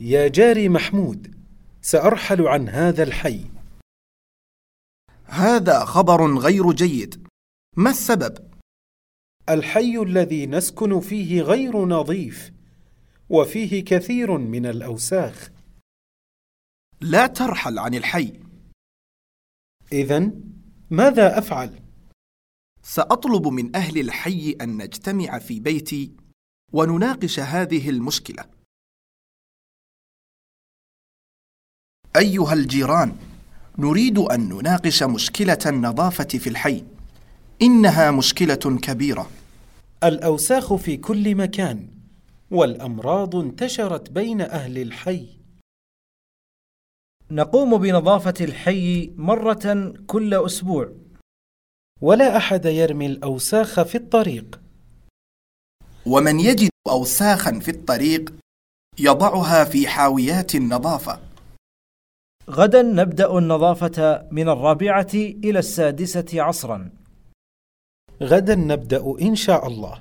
يا جاري محمود سأرحل عن هذا الحي. هذا خبر غير جيد. ما السبب؟ الحي الذي نسكن فيه غير نظيف وفيه كثير من الأوساخ. لا ترحل عن الحي. إذا ماذا أفعل؟ سأطلب من أهل الحي أن نجتمع في بيتي ونناقش هذه المشكلة. أيها الجيران نريد أن نناقش مشكلة النظافة في الحي. إنها مشكلة كبيرة. الأوساخ في كل مكان والأمراض انتشرت بين أهل الحي. نقوم بنظافة الحي مرة كل أسبوع. ولا أحد يرمي الأوساخ في الطريق. ومن يجد أوساخا في الطريق يضعها في حاويات النظافة. غدا نبدأ النظافة من الرابعة إلى السادسة عصرا. غدا نبدأ إن شاء الله.